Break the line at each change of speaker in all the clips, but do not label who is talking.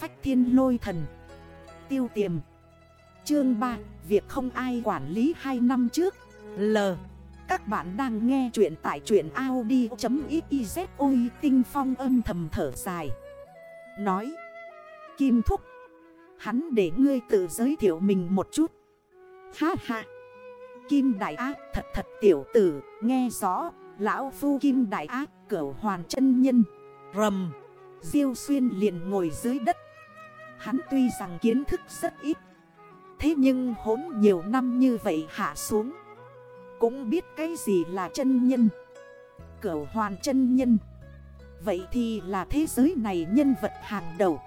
phách thiên lôi thần. Tiêu tiềm. Chương 3 Việc không ai quản lý 2 năm trước. L. Các bạn đang nghe chuyện tại chuyện Audi.xyz Ôi, tinh phong âm thầm thở dài. Nói. Kim Thúc. Hắn để ngươi tự giới thiệu mình một chút. Ha ha. Kim Đại Ác thật thật tiểu tử, Nghe rõ. Lão Phu Kim Đại Ác cỡ hoàn chân nhân. Rầm. Diêu xuyên liền ngồi dưới đất. Hắn tuy rằng kiến thức rất ít, Thế nhưng hốn nhiều năm như vậy hạ xuống, Cũng biết cái gì là chân nhân Cửu hoàn chân nhân. Vậy thì là thế giới này nhân vật hàng đầu.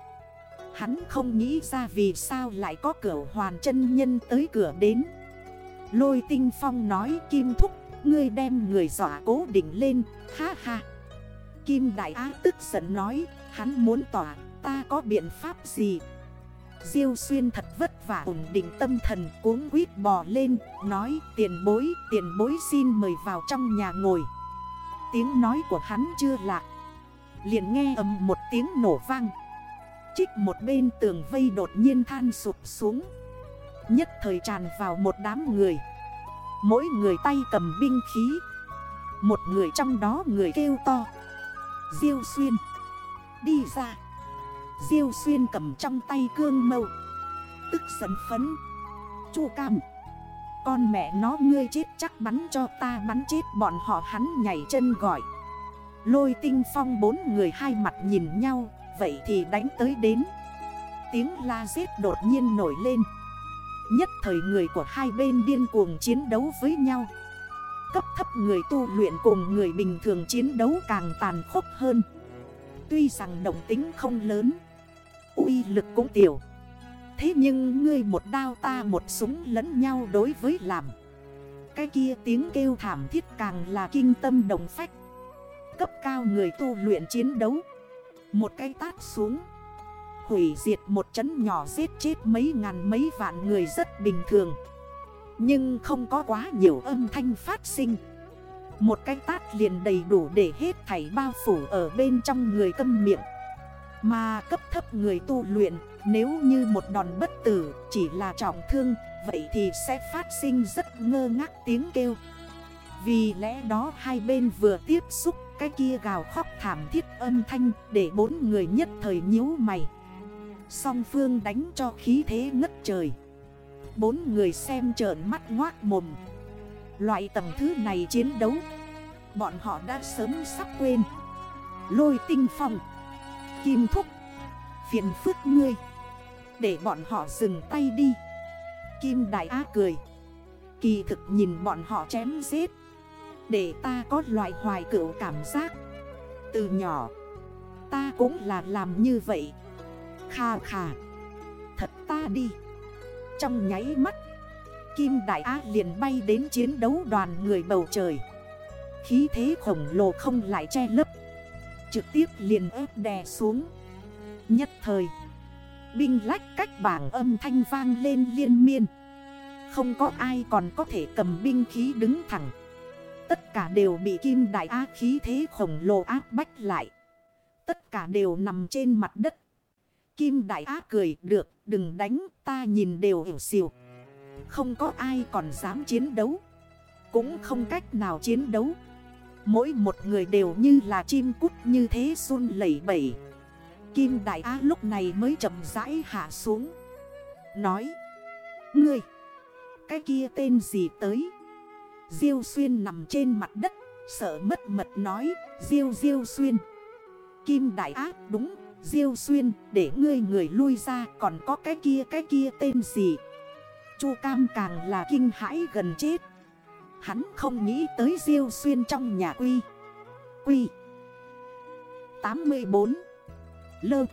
Hắn không nghĩ ra vì sao lại có cửu hoàn chân nhân tới cửa đến. Lôi tinh phong nói, Kim Thúc, Ngươi đem người dọa cố định lên. Ha ha. Kim Đại Á tức giận nói, Hắn muốn tỏa ta có biện pháp gì? Diêu xuyên thật vất vả ổn định tâm thần, cuống quýt bò lên, Nói, tiền bối tiền bối xin mời vào trong nhà ngồi. Tiếng nói của hắn chưa lạ. Liền nghe ầm một tiếng nổ vang. Trích một bên tường vây đột nhiên than sụp xuống. Nhất thời tràn vào một đám người. Mỗi người tay cầm binh khí. Một người trong đó người kêu to. Diêu xuyên, Đi ra. Diêu xuyên cầm trong tay cương mâu. Tức giận phấn. Chu cam. Con mẹ nó ngươi chết chắc bắn cho ta bắn chết bọn họ hắn nhảy chân gọi. Lôi tinh phong bốn người hai mặt nhìn nhau, Vậy thì đánh tới đến. Tiếng la giết đột nhiên nổi lên. Nhất thời người của hai bên điên cuồng chiến đấu với nhau. Cấp thấp người tu luyện cùng người bình thường chiến đấu càng tàn khốc hơn. Tuy rằng động tính không lớn uy lực cũng tiểu. Thế nhưng ngươi một đao ta một súng lẫn nhau đối với làm. Cái kia tiếng kêu thảm thiết càng là kinh tâm đồng phách. Cấp cao người tu luyện chiến đấu. Một cái tát xuống. Hủy diệt một chấn nhỏ giết chết mấy ngàn mấy vạn người rất bình thường. Nhưng không có quá nhiều âm thanh phát sinh. Một cái tát liền đầy đủ để hết thảy bao phủ ở bên trong người câm miệng. Mà cấp thấp người tu luyện, Nếu như một đòn bất tử chỉ là trọng thương, Vậy thì sẽ phát sinh rất ngơ ngác tiếng kêu. Vì lẽ đó hai bên vừa tiếp xúc, cái kia gào khóc thảm thiết âm thanh Để bốn người nhất thời nhíu mày. Song phương đánh cho khí thế ngất trời. Bốn người xem trợn mắt ngoác mồm. Loại tầm thứ này chiến đấu, Bọn họ đã sớm sắp quên. Lôi tinh phong. Kim thúc. Phiền phức ngươi. Để bọn họ dừng tay đi. Kim đại á cười. Kỳ thực nhìn bọn họ chém giết. Để ta có loại hoài cửu cảm giác. Từ nhỏ, Ta cũng là làm như vậy. Khà khà Thật ta đi. Trong nháy mắt, Kim Đại Á liền bay đến chiến đấu đoàn người bầu trời. Khí thế khổng lồ không lại che lấp. Trực tiếp liền ép đè xuống. Nhất thời, Binh lách cách bảng âm thanh vang lên liên miên. Không có ai còn có thể cầm binh khí đứng thẳng. Tất cả đều bị kim đại á khí thế khổng lồ áp bách lại. Tất cả đều nằm trên mặt đất. Kim Đại Á cười, được, đừng đánh, ta nhìn đều hiểu xìu. Không có ai còn dám chiến đấu. Cũng không cách nào chiến đấu. Mỗi một người đều như là chim cút như thế run lẩy bẩy. Kim Đại Á lúc này mới chậm rãi hạ xuống. Nói, Ngươi, Cái kia tên gì tới? Diêu Xuyên nằm trên mặt đất, Sợ mất mật nói, Diêu Diêu Xuyên. Kim Đại Á, đúng, Diêu xuyên, để ngươi người lui ra, còn có cái kia cái kia tên gì? Chu Cam càng là kinh hãi gần chết. Hắn không nghĩ tới Diêu xuyên trong nhà quy. Quy. 84 Lơ.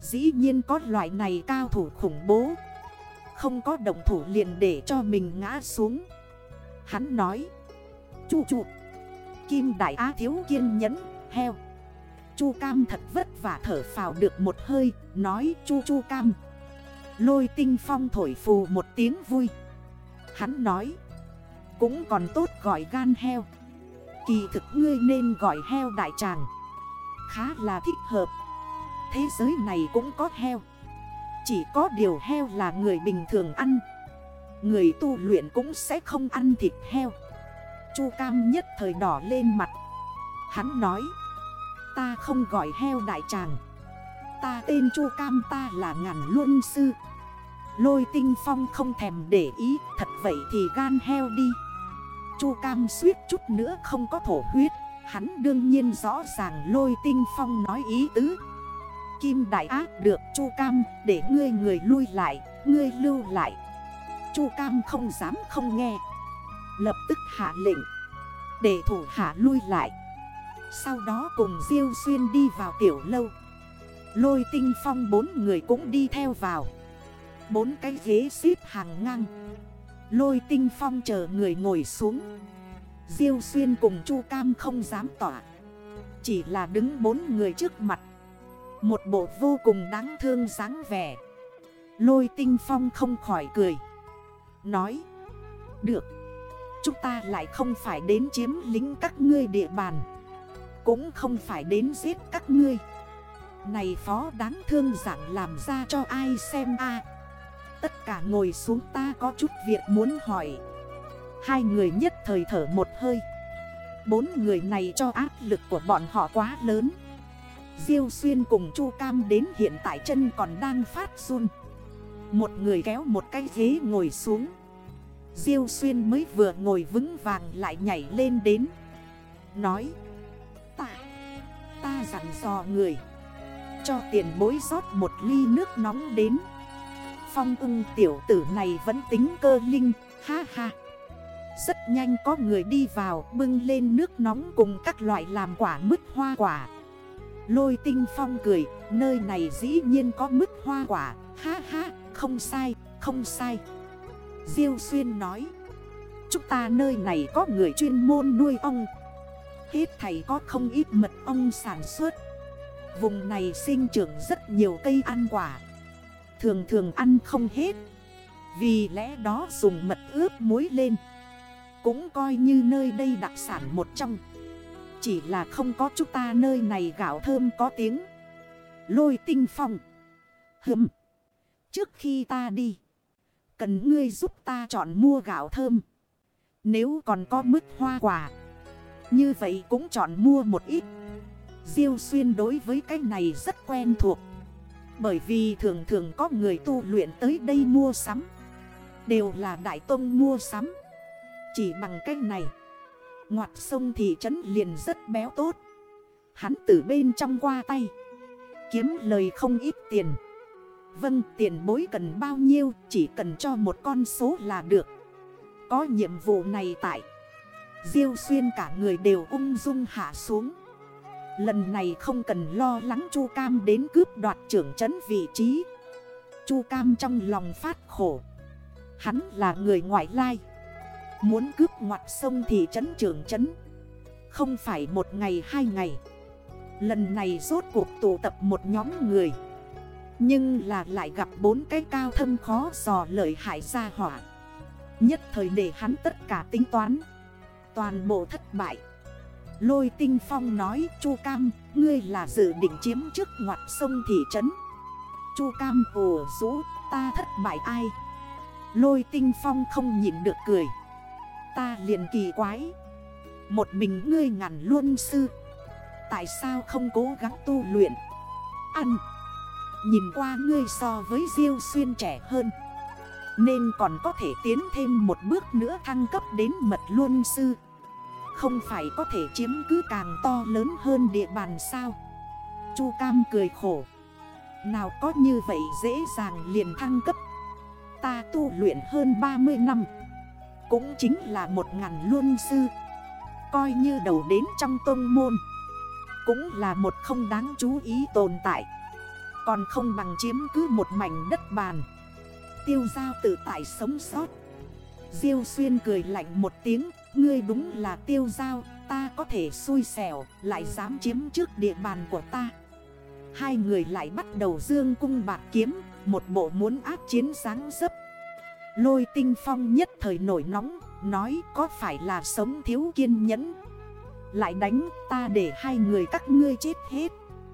Dĩ nhiên có loại này cao thủ khủng bố. Không có động thủ liền để cho mình ngã xuống. Hắn nói. Chu chu. Kim Đại Á thiếu kiên nhẫn. Heo. Chu Cam thật vất vả thở phào được một hơi. Nói chu chu Cam. Lôi tinh phong thổi phù một tiếng vui. Hắn nói. Cũng còn tốt gọi gan heo. Kỳ thực ngươi nên gọi heo đại tràng. Khá là thích hợp. Thế giới này cũng có heo. Chỉ có điều heo là người bình thường ăn. Người tu luyện cũng sẽ không ăn thịt heo. Chu Cam nhất thời đỏ lên mặt. Hắn nói, Ta không gọi heo đại tràng. Ta tên Chu Cam, ta là ngàn luân sư. Lôi tinh phong không thèm để ý, Thật vậy thì gan heo đi. Chu Cam suýt chút nữa không có thổ huyết. Hắn đương nhiên rõ ràng lôi tinh phong nói ý tứ. Kim đại ác được Chu Cam để ngươi người lui lại, Ngươi lưu lại. Chu Cam không dám không nghe. Lập tức hạ lệnh. Để thủ hạ lui lại. Sau đó cùng Diêu Xuyên đi vào tiểu lâu. Lôi tinh phong bốn người cũng đi theo vào. Bốn cái ghế xếp hàng ngang. Lôi tinh phong chờ người ngồi xuống. Diêu xuyên cùng Chu Cam không dám tỏa, Chỉ là đứng bốn người trước mặt. Một bộ vô cùng đáng thương dáng vẻ. Lôi tinh phong không khỏi cười, Nói, Được, Chúng ta lại không phải đến chiếm lính các ngươi địa bàn, Cũng không phải đến giết các ngươi. Này phó đáng thương dạng làm ra cho ai xem a. Tất cả ngồi xuống ta có chút việc muốn hỏi. Hai người nhất thời thở một hơi. Bốn người này cho áp lực của bọn họ quá lớn. Diêu xuyên cùng Chu Cam đến hiện tại chân còn đang phát run. Một người kéo một cái ghế ngồi xuống. Diêu xuyên mới vừa ngồi vững vàng lại nhảy lên đến. Nói, Ta Ta dặn dò người, Cho tiền bối rót một ly nước nóng đến. Phong ưng tiểu tử này vẫn tính cơ linh, Ha ha. Rất nhanh có người đi vào, bưng lên nước nóng cùng các loại làm quả mứt hoa quả. Lôi tinh phong cười, Nơi này dĩ nhiên có mứt hoa quả, Ha ha, không sai không sai. Diêu xuyên nói, Chúng ta nơi này có người chuyên môn nuôi ong. Hết thầy có không ít mật ong sản xuất. Vùng này sinh trưởng rất nhiều cây ăn quả. Thường thường ăn không hết. Vì lẽ đó dùng mật ướp muối lên. Cũng coi như nơi đây đặc sản một trong. Chỉ là không có chúng ta nơi này gạo thơm có tiếng. Lôi tinh phong. Hừm. Trước khi ta đi, Cần ngươi giúp ta chọn mua gạo thơm. Nếu còn có mứt hoa quả, Như vậy cũng chọn mua một ít. Diêu xuyên đối với cái này rất quen thuộc bởi vì thường thường có người tu luyện tới đây mua sắm. Đều là Đại Tông mua sắm. Chỉ bằng cách này, Ngoặt sông thị trấn liền rất béo tốt. Hắn từ bên trong qua tay, Kiếm lời không ít tiền. Vâng tiền bối cần bao nhiêu, Chỉ cần cho một con số là được. Có nhiệm vụ này tại Diêu xuyên cả người đều ung dung hạ xuống. Lần này không cần lo lắng Chu Cam đến cướp đoạt trưởng trấn vị trí. Chu Cam trong lòng phát khổ. Hắn là người ngoại lai. Muốn cướp ngoặt sông thì trấn trưởng trấn. Không phải một ngày hai ngày. Lần này rốt cuộc tụ tập một nhóm người. Nhưng là lại gặp bốn cái cao thâm khó dò lợi hại ra hỏa. Nhất thời để hắn tất cả tính toán. Toàn bộ thất bại. Lôi tinh phong nói, Chu Cam, Ngươi là dự định chiếm trước ngoặt sông thị trấn. Chu Cam, ồ, rũ, Ta thất bại ai? Lôi tinh phong không nhịn được cười. Ta liền kỳ quái. Một mình ngươi ngàn luôn sư. Tại sao không cố gắng tu luyện? Ăn. Nhìn qua ngươi so với Diêu Xuyên trẻ hơn. Nên còn có thể tiến thêm một bước nữa thăng cấp đến mật luân sư không phải có thể chiếm cứ càng to lớn hơn địa bàn sao? Chu Cam cười khổ. Nào có như vậy dễ dàng liền thăng cấp. Ta tu luyện hơn 30 năm. Cũng chính là một ngàn luân sư. Coi như đầu đến trong tôn môn. Cũng là một không đáng chú ý tồn tại. Còn không bằng chiếm cứ một mảnh đất bàn. Tiêu giao tự tại sống sót. Diêu xuyên cười lạnh một tiếng. Ngươi đúng là tiêu giao Ta có thể xui xẻo, Lại dám chiếm trước địa bàn của ta. Hai người lại bắt đầu dương cung bạc kiếm, Một bộ muốn áp chiến sáng dấp. Lôi tinh phong nhất thời nổi nóng, Nói có phải là sống thiếu kiên nhẫn? Lại đánh ta để hai người các ngươi chết hết.